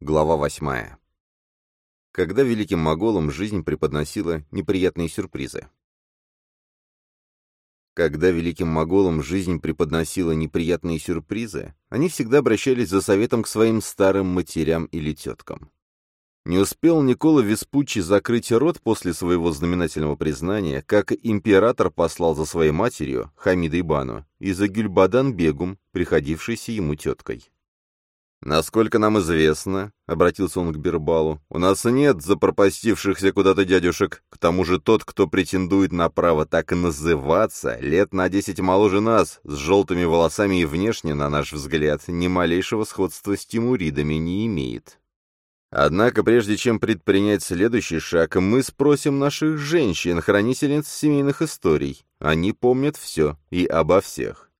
Глава восьмая. Когда великим моголам жизнь преподносила неприятные сюрпризы. Когда великим моголам жизнь преподносила неприятные сюрпризы, они всегда обращались за советом к своим старым матерям или теткам. Не успел Никола Веспуччи закрыть рот после своего знаменательного признания, как император послал за своей матерью, Хамидой Бану, и за Гюльбадан Бегум, приходившейся ему теткой. «Насколько нам известно», — обратился он к Бирбалу, — «у нас нет запропастившихся куда-то дядюшек. К тому же тот, кто претендует на право так и называться, лет на десять моложе нас, с желтыми волосами и внешне, на наш взгляд, ни малейшего сходства с тимуридами не имеет». Однако, прежде чем предпринять следующий шаг, мы спросим наших женщин, хранительниц семейных историй. Они помнят все и обо всех.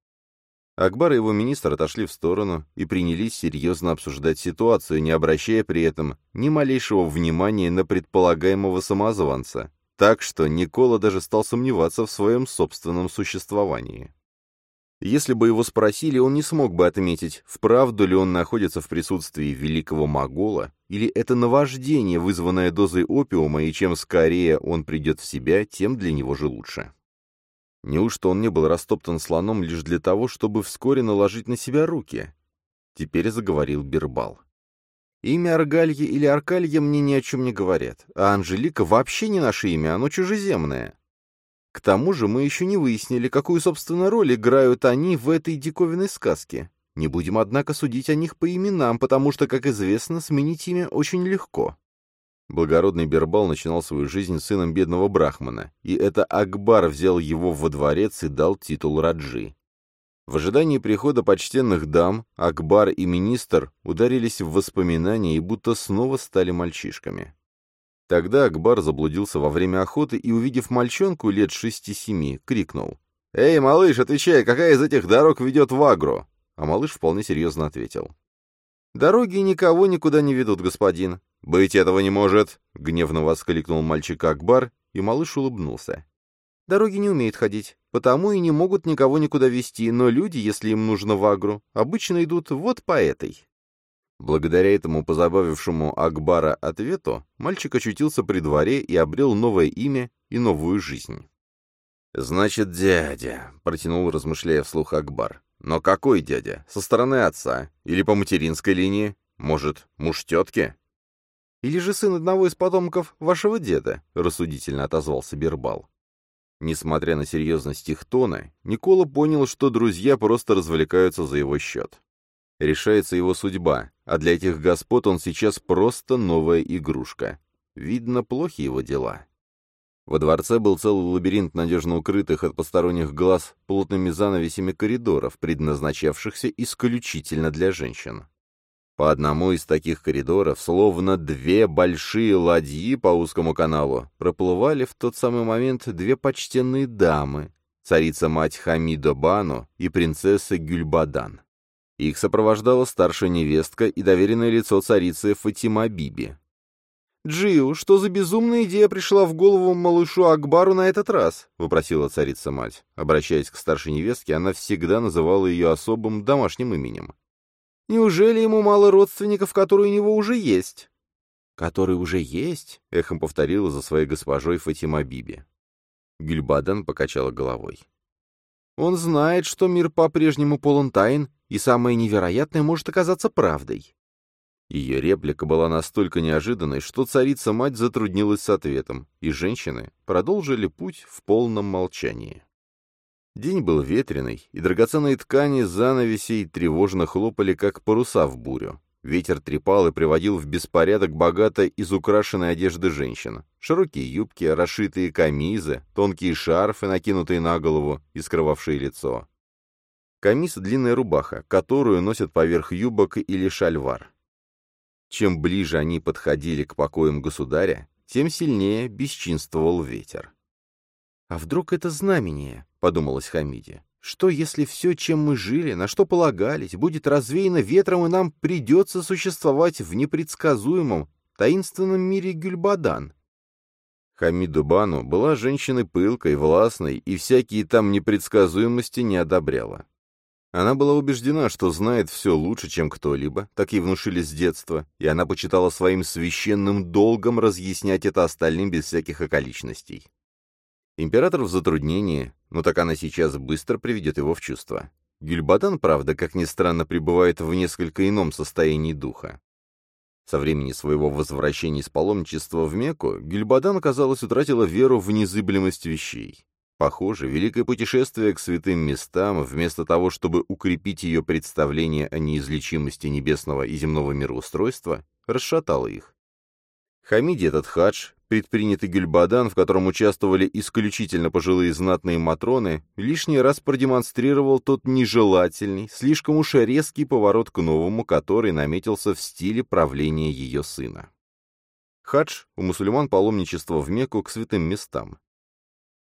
Акбар и его министр отошли в сторону и принялись серьезно обсуждать ситуацию, не обращая при этом ни малейшего внимания на предполагаемого самозванца, так что Никола даже стал сомневаться в своем собственном существовании. Если бы его спросили, он не смог бы отметить, вправду ли он находится в присутствии великого могола, или это наваждение, вызванное дозой опиума, и чем скорее он придет в себя, тем для него же лучше. Неужто он не был растоптан слоном лишь для того, чтобы вскоре наложить на себя руки? Теперь заговорил Бирбал. Имя Аргалья или Аркалья мне ни о чем не говорят, а Анжелика вообще не наше имя, оно чужеземное. К тому же мы еще не выяснили, какую, собственно, роль играют они в этой диковинной сказке. Не будем, однако, судить о них по именам, потому что, как известно, сменить имя очень легко. Благородный Бербал начинал свою жизнь сыном бедного брахмана, и это Акбар взял его во дворец и дал титул Раджи. В ожидании прихода почтенных дам Акбар и министр ударились в воспоминания и будто снова стали мальчишками. Тогда Акбар заблудился во время охоты и, увидев мальчонку лет шести-семи, крикнул. «Эй, малыш, отвечай, какая из этих дорог ведет в Агру?» А малыш вполне серьезно ответил. «Дороги никого никуда не ведут, господин. «Быть этого не может!» — гневно воскликнул мальчик Акбар, и малыш улыбнулся. «Дороги не умеют ходить, потому и не могут никого никуда вести, но люди, если им нужно в Агру, обычно идут вот по этой». Благодаря этому позабавившему Акбара ответу, мальчик очутился при дворе и обрел новое имя и новую жизнь. «Значит, дядя», — протянул, размышляя вслух Акбар. «Но какой дядя? Со стороны отца? Или по материнской линии? Может, муж тетки?» Или же сын одного из потомков вашего деда?» — рассудительно отозвался Бербал. Несмотря на серьезность их тона, Никола понял, что друзья просто развлекаются за его счет. Решается его судьба, а для этих господ он сейчас просто новая игрушка. Видно, плохи его дела. Во дворце был целый лабиринт надежно укрытых от посторонних глаз плотными занавесями коридоров, предназначавшихся исключительно для женщин. По одному из таких коридоров, словно две большие ладьи по узкому каналу, проплывали в тот самый момент две почтенные дамы, царица-мать Хамида Бану и принцесса Гюльбадан. Их сопровождала старшая невестка и доверенное лицо царицы Фатима Биби. «Джиу, что за безумная идея пришла в голову малышу Акбару на этот раз?» — вопросила царица-мать. Обращаясь к старшей невестке, она всегда называла ее особым домашним именем. Неужели ему мало родственников, которые у него уже есть?» «Которые уже есть?» — эхом повторила за своей госпожой Фатима Биби. Гюльбадан покачала головой. «Он знает, что мир по-прежнему полон тайн, и самое невероятное может оказаться правдой». Ее реплика была настолько неожиданной, что царица-мать затруднилась с ответом, и женщины продолжили путь в полном молчании. День был ветреный, и драгоценные ткани занавесей тревожно хлопали, как паруса в бурю. Ветер трепал и приводил в беспорядок богато изукрашенной одежды женщин. Широкие юбки, расшитые камизы, тонкие шарфы, накинутые на голову и скрывавшие лицо. Камис — длинная рубаха, которую носят поверх юбок или шальвар. Чем ближе они подходили к покоям государя, тем сильнее бесчинствовал ветер. «А вдруг это знамение?» — подумалось Хамиде. «Что, если все, чем мы жили, на что полагались, будет развеяно ветром, и нам придется существовать в непредсказуемом, таинственном мире Гюльбадан?» Хамиду Бану была женщиной пылкой, властной и всякие там непредсказуемости не одобряла. Она была убеждена, что знает все лучше, чем кто-либо, так ей внушили с детства, и она почитала своим священным долгом разъяснять это остальным без всяких околичностей. Император в затруднении, но так она сейчас быстро приведет его в чувство. Гюльбадан, правда, как ни странно, пребывает в несколько ином состоянии духа. Со времени своего возвращения из паломничества в Мекку Гюльбадан, казалось, утратила веру в незыблемость вещей. Похоже, великое путешествие к святым местам, вместо того, чтобы укрепить ее представление о неизлечимости небесного и земного мироустройства, расшатало их. Хамиди этот хадж, предпринятый Гюльбадан, в котором участвовали исключительно пожилые знатные матроны, лишний раз продемонстрировал тот нежелательный, слишком уж резкий поворот к новому, который наметился в стиле правления ее сына. Хадж у мусульман паломничество в Мекку к святым местам.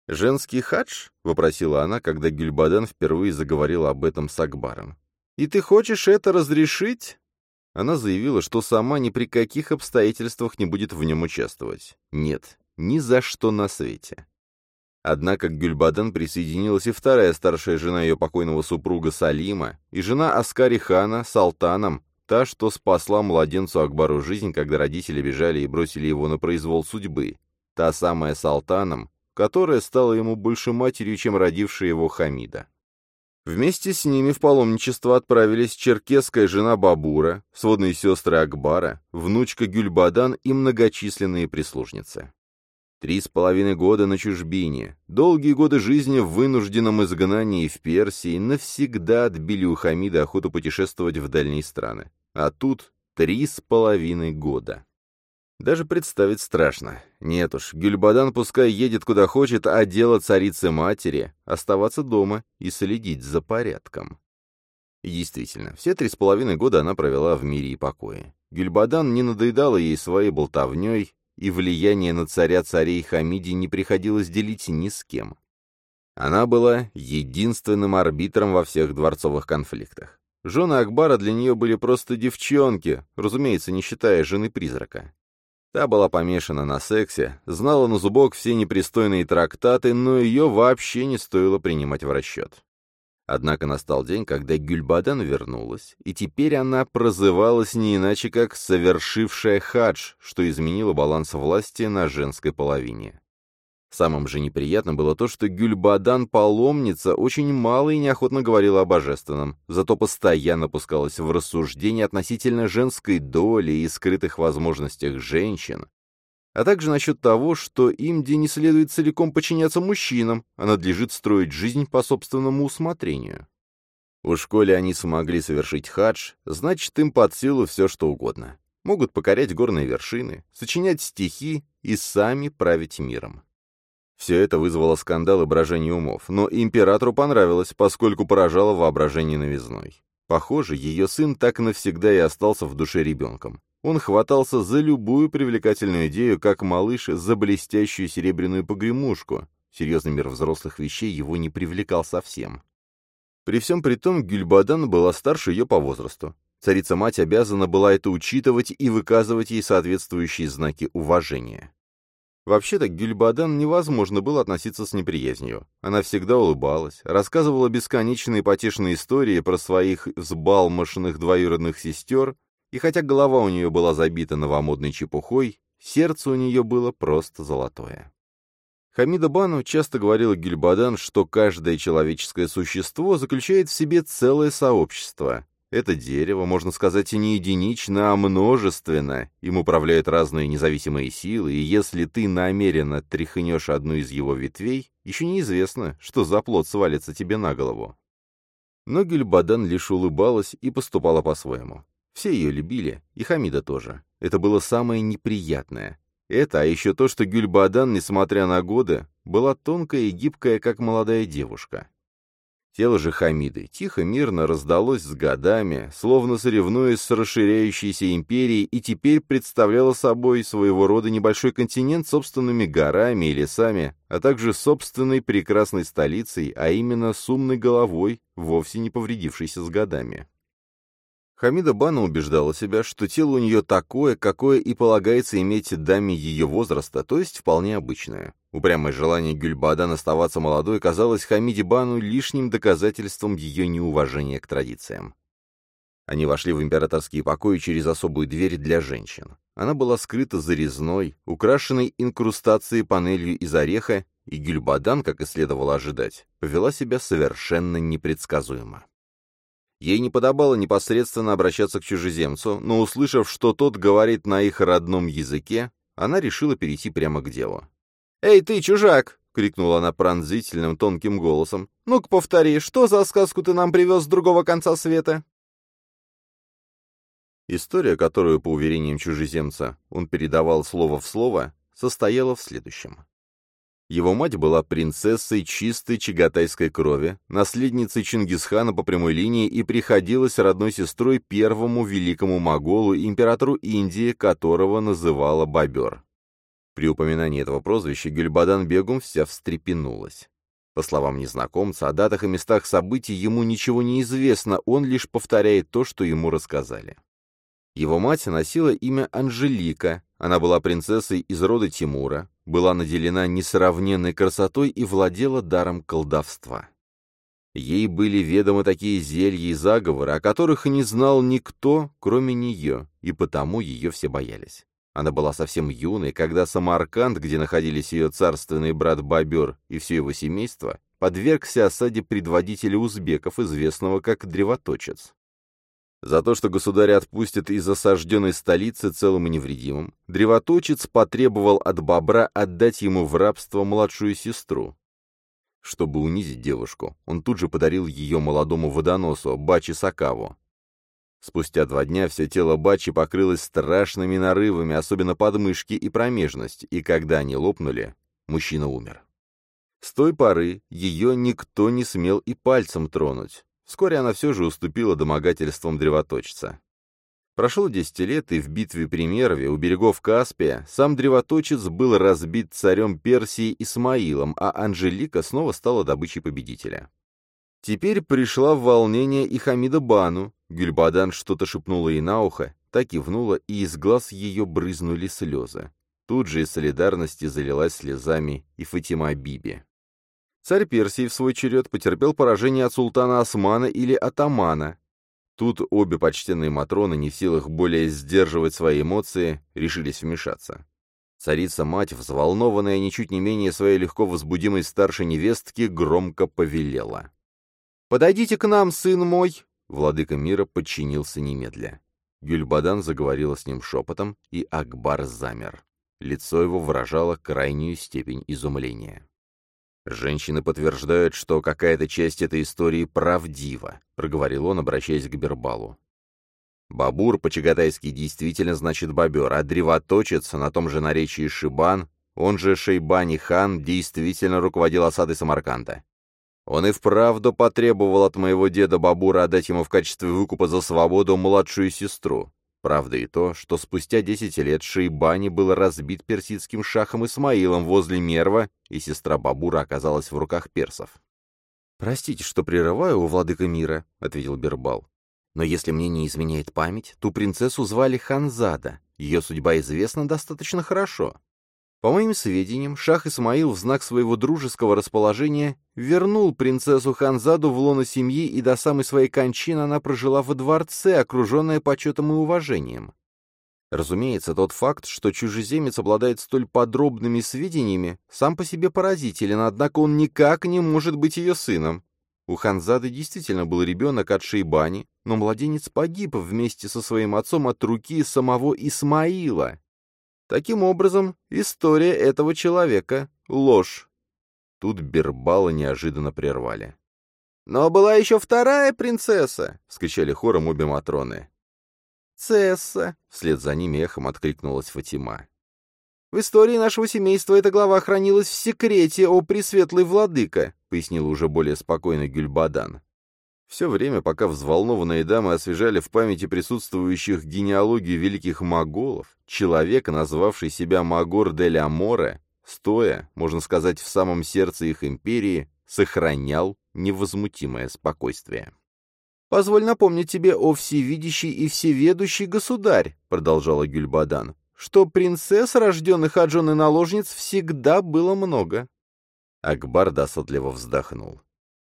«Женский хадж?» — вопросила она, когда Гюльбадан впервые заговорила об этом с Акбаром. «И ты хочешь это разрешить?» Она заявила, что сама ни при каких обстоятельствах не будет в нем участвовать. Нет, ни за что на свете. Однако к Гюльбадан присоединилась и вторая старшая жена ее покойного супруга Салима, и жена Аскари хана Салтаном, та, что спасла младенцу Акбару жизнь, когда родители бежали и бросили его на произвол судьбы, та самая Салтаном, которая стала ему больше матерью, чем родившая его Хамида. Вместе с ними в паломничество отправились черкесская жена Бабура, сводные сестры Акбара, внучка Гюльбадан и многочисленные прислужницы. Три с половиной года на чужбине, долгие годы жизни в вынужденном изгнании в Персии навсегда отбили у Хамида охоту путешествовать в дальние страны. А тут три с половиной года. Даже представить страшно. Нет уж, Гюльбадан пускай едет куда хочет, а дело царицы-матери — оставаться дома и следить за порядком. И действительно, все три с половиной года она провела в мире и покое. Гюльбадан не надоедала ей своей болтовней, и влияние на царя царей Хамиди не приходилось делить ни с кем. Она была единственным арбитром во всех дворцовых конфликтах. Жены Акбара для нее были просто девчонки, разумеется, не считая жены-призрака. Та была помешана на сексе, знала на зубок все непристойные трактаты, но ее вообще не стоило принимать в расчет. Однако настал день, когда Гюльбадан вернулась, и теперь она прозывалась не иначе, как «совершившая хадж», что изменило баланс власти на женской половине. Самым же неприятным было то, что Гюльбадан, паломница, очень мало и неохотно говорила о божественном, зато постоянно пускалась в рассуждения относительно женской доли и скрытых возможностях женщин, а также насчет того, что им где не следует целиком подчиняться мужчинам, а надлежит строить жизнь по собственному усмотрению. У школе они смогли совершить хадж, значит, им под силу все, что угодно. Могут покорять горные вершины, сочинять стихи и сами править миром. Все это вызвало скандал и брожение умов, но императору понравилось, поскольку поражало воображение новизной. Похоже, ее сын так навсегда и остался в душе ребенком. Он хватался за любую привлекательную идею, как малыш за блестящую серебряную погремушку. Серьезный мир взрослых вещей его не привлекал совсем. При всем при том, Гюльбадан была старше ее по возрасту. Царица-мать обязана была это учитывать и выказывать ей соответствующие знаки уважения. Вообще-то к Гюльбадан невозможно было относиться с неприязнью. Она всегда улыбалась, рассказывала бесконечные потешные истории про своих взбалмошных двоюродных сестер, и хотя голова у нее была забита новомодной чепухой, сердце у нее было просто золотое. Хамида Бану часто говорила Гюльбадан, что каждое человеческое существо заключает в себе целое сообщество, это дерево, можно сказать, и не единично, а множественно. Им управляют разные независимые силы, и если ты намеренно тряхнешь одну из его ветвей, еще неизвестно, что за плод свалится тебе на голову. Но Гюльбадан лишь улыбалась и поступала по-своему. Все ее любили, и Хамида тоже. Это было самое неприятное. Это, а еще то, что Гюльбадан, несмотря на годы, была тонкая и гибкая, как молодая девушка. Тело же Хамиды тихо-мирно раздалось с годами, словно соревнуясь с расширяющейся империей, и теперь представляло собой своего рода небольшой континент собственными горами и лесами, а также собственной прекрасной столицей, а именно с умной головой, вовсе не повредившейся с годами. Хамида Бана убеждала себя, что тело у нее такое, какое и полагается иметь даме ее возраста, то есть вполне обычное. Упрямое желание Гюльбадан оставаться молодой казалось Хамиде Бану лишним доказательством ее неуважения к традициям. Они вошли в императорские покои через особую дверь для женщин. Она была скрыта зарезной, украшенной инкрустацией панелью из ореха, и Гюльбадан, как и следовало ожидать, повела себя совершенно непредсказуемо. Ей не подобало непосредственно обращаться к чужеземцу, но, услышав, что тот говорит на их родном языке, она решила перейти прямо к делу. «Эй, ты, чужак!» — крикнула она пронзительным тонким голосом. «Ну-ка повтори, что за сказку ты нам привез с другого конца света?» История, которую, по уверениям чужеземца, он передавал слово в слово, состояла в следующем. Его мать была принцессой чистой чагатайской крови, наследницей Чингисхана по прямой линии и приходилась родной сестрой первому великому моголу, императору Индии, которого называла Бобер. При упоминании этого прозвища Гюльбадан Бегум вся встрепенулась. По словам незнакомца, о датах и местах событий ему ничего не известно, он лишь повторяет то, что ему рассказали. Его мать носила имя Анжелика, она была принцессой из рода Тимура, была наделена несравненной красотой и владела даром колдовства. Ей были ведомы такие зелья и заговоры, о которых не знал никто, кроме нее, и потому ее все боялись. Она была совсем юной, когда Самарканд, где находились ее царственный брат Бабер и все его семейство, подвергся осаде предводителя узбеков, известного как Древоточец. За то, что государь отпустит из осажденной столицы целым и невредимым, древоточец потребовал от бобра отдать ему в рабство младшую сестру. Чтобы унизить девушку, он тут же подарил ее молодому водоносу, Бачи Сакаву. Спустя два дня все тело Бачи покрылось страшными нарывами, особенно подмышки и промежность, и когда они лопнули, мужчина умер. С той поры ее никто не смел и пальцем тронуть. Вскоре она все же уступила домогательствам древоточца. Прошло десять лет, и в битве при Мерве у берегов Каспия сам древоточец был разбит царем Персии Исмаилом, а Анжелика снова стала добычей победителя. Теперь пришла в волнение и Хамида Бану. Гюльбадан что-то шепнула ей на ухо, так кивнула, и из глаз ее брызнули слезы. Тут же из солидарности залилась слезами и Фатима Биби. Царь Персии в свой черед потерпел поражение от султана Османа или атамана. Тут обе почтенные Матроны, не в силах более сдерживать свои эмоции, решились вмешаться. Царица-мать, взволнованная ничуть не менее своей легко возбудимой старшей невестки, громко повелела. «Подойдите к нам, сын мой!» Владыка мира подчинился немедля. Гюльбадан заговорила с ним шепотом, и Акбар замер. Лицо его выражало крайнюю степень изумления. «Женщины подтверждают, что какая-то часть этой истории правдива», — проговорил он, обращаясь к Бербалу. «Бабур по-чагатайски действительно значит бобер, а древоточец на том же наречии Шибан, он же Шейбани хан, действительно руководил осадой Самарканда. Он и вправду потребовал от моего деда Бабура отдать ему в качестве выкупа за свободу младшую сестру. Правда и то, что спустя десять лет Шейбани был разбит персидским шахом Исмаилом возле Мерва, и сестра Бабура оказалась в руках персов. «Простите, что прерываю у владыка мира», — ответил Бербал. «Но если мне не изменяет память, ту принцессу звали Ханзада. Ее судьба известна достаточно хорошо. По моим сведениям, шах Исмаил в знак своего дружеского расположения вернул принцессу Ханзаду в лоно семьи, и до самой своей кончины она прожила во дворце, окруженная почетом и уважением. Разумеется, тот факт, что чужеземец обладает столь подробными сведениями, сам по себе поразителен, однако он никак не может быть ее сыном. У Ханзады действительно был ребенок от Шейбани, но младенец погиб вместе со своим отцом от руки самого Исмаила. Таким образом, история этого человека — ложь. Тут Бербала неожиданно прервали. «Но была еще вторая принцесса!» — вскричали хором обе Матроны. «Цесса!» — вслед за ними эхом откликнулась Фатима. «В истории нашего семейства эта глава хранилась в секрете, о пресветлый владыка», — пояснил уже более спокойно Гюльбадан. Все время, пока взволнованные дамы освежали в памяти присутствующих генеалогию великих моголов, человек, назвавший себя Магор дель Аморе, стоя, можно сказать, в самом сердце их империи, сохранял невозмутимое спокойствие. «Позволь напомнить тебе, о всевидящий и всеведущий государь», — продолжала Гюльбадан, что принцесс, рожденных от жены наложниц, всегда было много. Акбар досадливо вздохнул.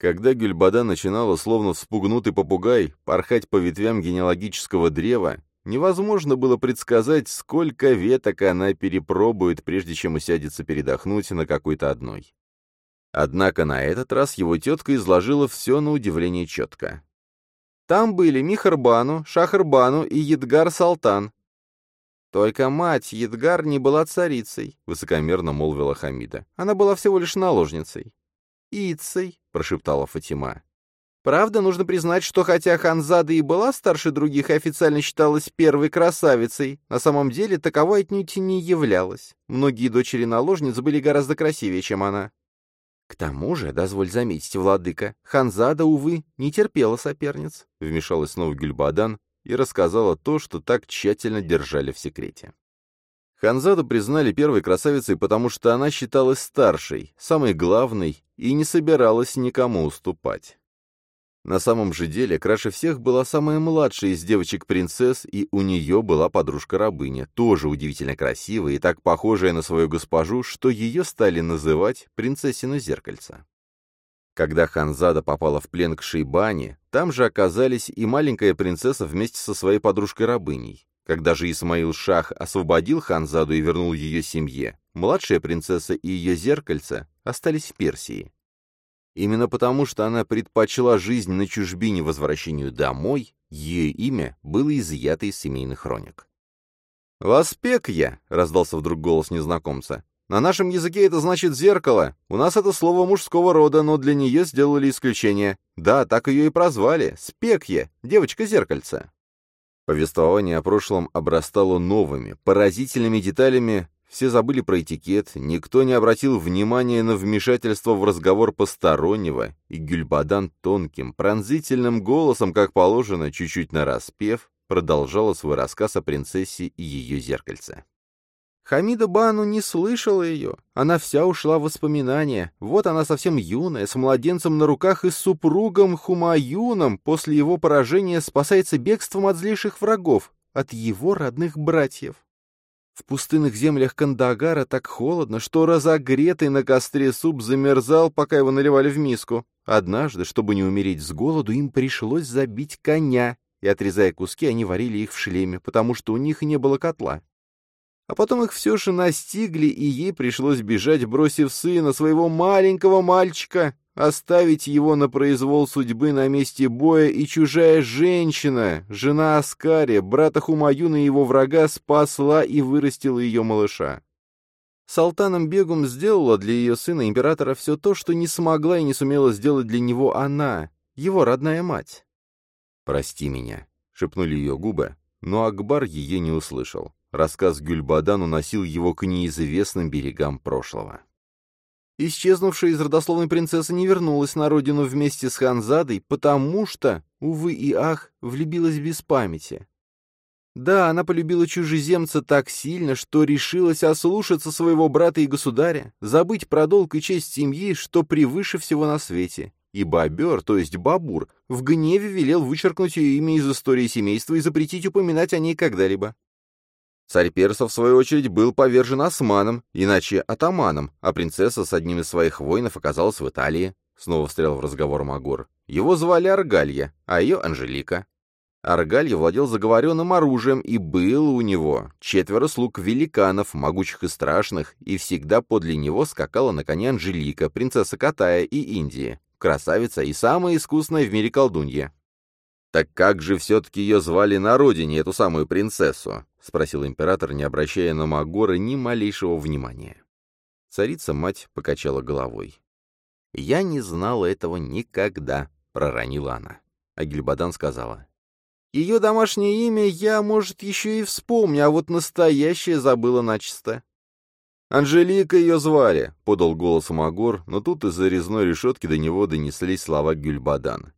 Когда Гюльбада начинала, словно вспугнутый попугай, порхать по ветвям генеалогического древа, невозможно было предсказать, сколько веток она перепробует, прежде чем усядется передохнуть на какой-то одной. Однако на этот раз его тетка изложила все на удивление четко. Там были Михарбану, Шахарбану и Едгар Салтан. Только мать Едгар не была царицей, высокомерно молвила Хамида. Она была всего лишь наложницей. «Ицей», — прошептала Фатима. Правда, нужно признать, что хотя Ханзада и была старше других и официально считалась первой красавицей, на самом деле таковой отнюдь не являлась. Многие дочери наложниц были гораздо красивее, чем она. К тому же, дозволь заметить, владыка, Ханзада, увы, не терпела соперниц, вмешалась снова Гюльбадан и рассказала то, что так тщательно держали в секрете. Ханзаду признали первой красавицей, потому что она считалась старшей, самой главной и не собиралась никому уступать. На самом же деле, краше всех была самая младшая из девочек-принцесс, и у нее была подружка-рабыня, тоже удивительно красивая и так похожая на свою госпожу, что ее стали называть принцессину зеркальца. Когда Ханзада попала в плен к Шейбане, там же оказались и маленькая принцесса вместе со своей подружкой-рабыней. Когда же Исмаил Шах освободил Ханзаду и вернул ее семье, младшая принцесса и ее зеркальце остались в Персии. Именно потому, что она предпочла жизнь на чужбине возвращению домой, ее имя было изъято из семейных хроник. «Воспек я!» — раздался вдруг голос незнакомца. «На нашем языке это значит «зеркало». У нас это слово мужского рода, но для нее сделали исключение. Да, так ее и прозвали. Спекья, девочка-зеркальце». Повествование о прошлом обрастало новыми, поразительными деталями, все забыли про этикет, никто не обратил внимания на вмешательство в разговор постороннего, и Гюльбадан тонким, пронзительным голосом, как положено, чуть-чуть нараспев, продолжала свой рассказ о принцессе и ее зеркальце. Хамида Бану не слышала ее. Она вся ушла в воспоминания. Вот она совсем юная, с младенцем на руках и с супругом Хумаюном после его поражения спасается бегством от злейших врагов, от его родных братьев. В пустынных землях Кандагара так холодно, что разогретый на костре суп замерзал, пока его наливали в миску. Однажды, чтобы не умереть с голоду, им пришлось забить коня, и, отрезая куски, они варили их в шлеме, потому что у них не было котла. А потом их все же настигли, и ей пришлось бежать, бросив сына, своего маленького мальчика, Оставить его на произвол судьбы на месте боя и чужая женщина, жена Аскари, брата Хумаюна и его врага, спасла и вырастила ее малыша. Салтаном Бегум сделала для ее сына императора все то, что не смогла и не сумела сделать для него она, его родная мать. «Прости меня», — шепнули ее губы, но Акбар ее не услышал. Рассказ Гюльбадан уносил его к неизвестным берегам прошлого. Исчезнувшая из родословной принцесса не вернулась на родину вместе с Ханзадой, потому что, увы и ах, влюбилась без памяти. Да, она полюбила чужеземца так сильно, что решилась ослушаться своего брата и государя, забыть про долг и честь семьи, что превыше всего на свете. И Бобер, то есть Бабур, в гневе велел вычеркнуть ее имя из истории семейства и запретить упоминать о ней когда-либо. Царь персов, в свою очередь, был повержен османом, иначе атаманом, а принцесса с одним из своих воинов оказалась в Италии. Снова встрял в разговор Магур. Его звали Аргалья, а ее Анжелика. Аргалья владел заговоренным оружием, и было у него четверо слуг великанов, могучих и страшных, и всегда подле него скакала на коне Анжелика, принцесса Катая и Индии, красавица и самая искусная в мире колдунья. «Так как же все-таки ее звали на родине, эту самую принцессу?» — спросил император, не обращая на Магора ни малейшего внимания. Царица-мать покачала головой. «Я не знала этого никогда», — проронила она. А Гильбадан сказала. «Ее домашнее имя я, может, еще и вспомню, а вот настоящее забыла начисто». «Анжелика ее звали», — подал голос Магор, но тут из-за резной решетки до него донеслись слова Гюльбадана.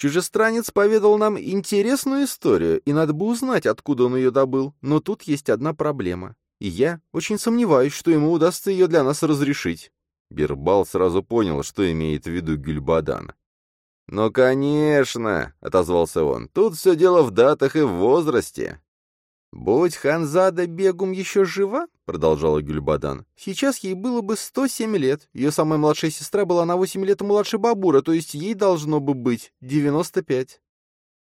Чужестранец поведал нам интересную историю, и надо бы узнать, откуда он ее добыл. Но тут есть одна проблема. И я очень сомневаюсь, что ему удастся ее для нас разрешить. Бирбал сразу понял, что имеет в виду Гюльбадан. «Ну, конечно», — отозвался он, — «тут все дело в датах и в возрасте». «Будь Ханзада Бегум еще жива, — продолжала Гюльбадан, — сейчас ей было бы 107 лет. Ее самая младшая сестра была на 8 лет младше Бабура, то есть ей должно бы быть 95.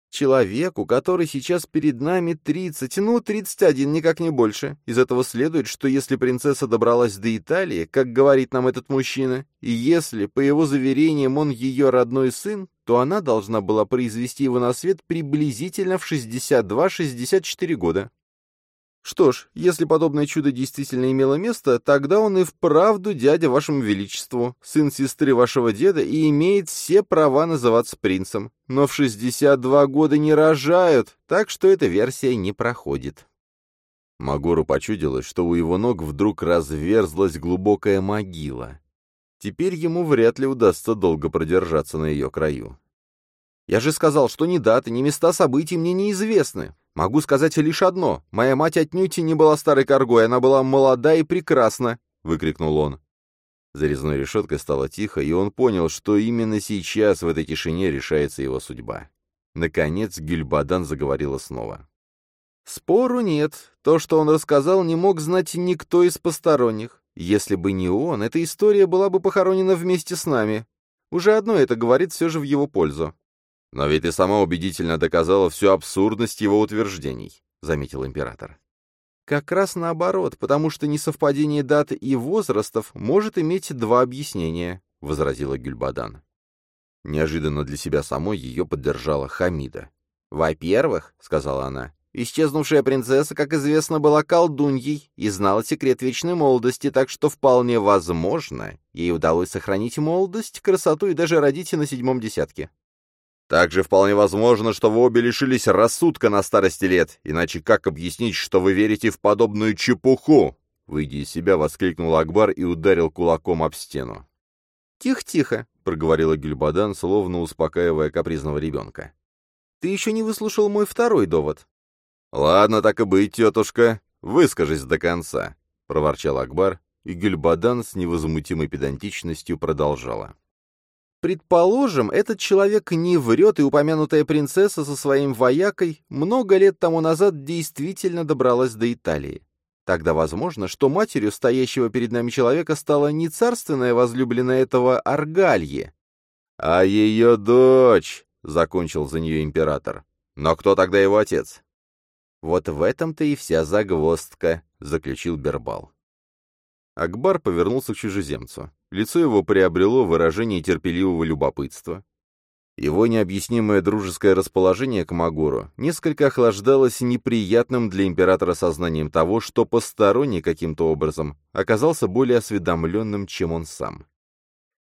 Человеку, который сейчас перед нами 30, ну, 31, никак не больше. Из этого следует, что если принцесса добралась до Италии, как говорит нам этот мужчина, и если, по его заверениям, он ее родной сын, то она должна была произвести его на свет приблизительно в 62-64 года. Что ж, если подобное чудо действительно имело место, тогда он и вправду дядя вашему величеству, сын сестры вашего деда и имеет все права называться принцем. Но в 62 года не рожают, так что эта версия не проходит. Магору почудилось, что у его ног вдруг разверзлась глубокая могила. Теперь ему вряд ли удастся долго продержаться на ее краю. «Я же сказал, что ни даты, ни места событий мне неизвестны. Могу сказать лишь одно. Моя мать отнюдь не была старой коргой, она была молода и прекрасна!» — выкрикнул он. За резной решеткой стало тихо, и он понял, что именно сейчас в этой тишине решается его судьба. Наконец Гюльбадан заговорила снова. «Спору нет. То, что он рассказал, не мог знать никто из посторонних. Если бы не он, эта история была бы похоронена вместе с нами. Уже одно это говорит все же в его пользу. «Но ведь ты сама убедительно доказала всю абсурдность его утверждений», — заметил император. «Как раз наоборот, потому что несовпадение даты и возрастов может иметь два объяснения», — возразила Гюльбадан. Неожиданно для себя самой ее поддержала Хамида. «Во-первых», — сказала она, — «исчезнувшая принцесса, как известно, была колдуньей и знала секрет вечной молодости, так что вполне возможно, ей удалось сохранить молодость, красоту и даже родить на седьмом десятке. Также вполне возможно, что вы обе лишились рассудка на старости лет, иначе как объяснить, что вы верите в подобную чепуху?» Выйдя из себя, воскликнул Акбар и ударил кулаком об стену. «Тихо-тихо», — проговорила Гюльбадан, словно успокаивая капризного ребенка. «Ты еще не выслушал мой второй довод». «Ладно, так и быть, тетушка, выскажись до конца», — проворчал Акбар, и Гюльбадан с невозмутимой педантичностью продолжала. Предположим, этот человек не врет, и упомянутая принцесса со своим воякой много лет тому назад действительно добралась до Италии. Тогда возможно, что матерью стоящего перед нами человека стала не царственная возлюбленная этого Аргалье, а ее дочь, — закончил за нее император. Но кто тогда его отец? Вот в этом-то и вся загвоздка, — заключил Бербал. Акбар повернулся к чужеземцу. Лицо его приобрело выражение терпеливого любопытства. Его необъяснимое дружеское расположение к Магору несколько охлаждалось неприятным для императора сознанием того, что посторонний каким-то образом оказался более осведомленным, чем он сам.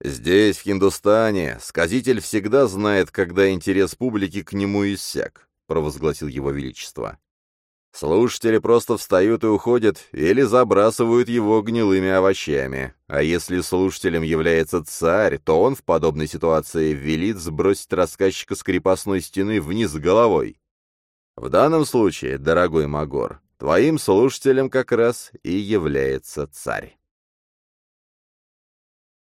«Здесь, в Хиндустане, сказитель всегда знает, когда интерес публики к нему иссяк», — провозгласил его величество. Слушатели просто встают и уходят, или забрасывают его гнилыми овощами. А если слушателем является царь, то он в подобной ситуации велит сбросить рассказчика с крепостной стены вниз головой. В данном случае, дорогой Магор, твоим слушателем как раз и является царь.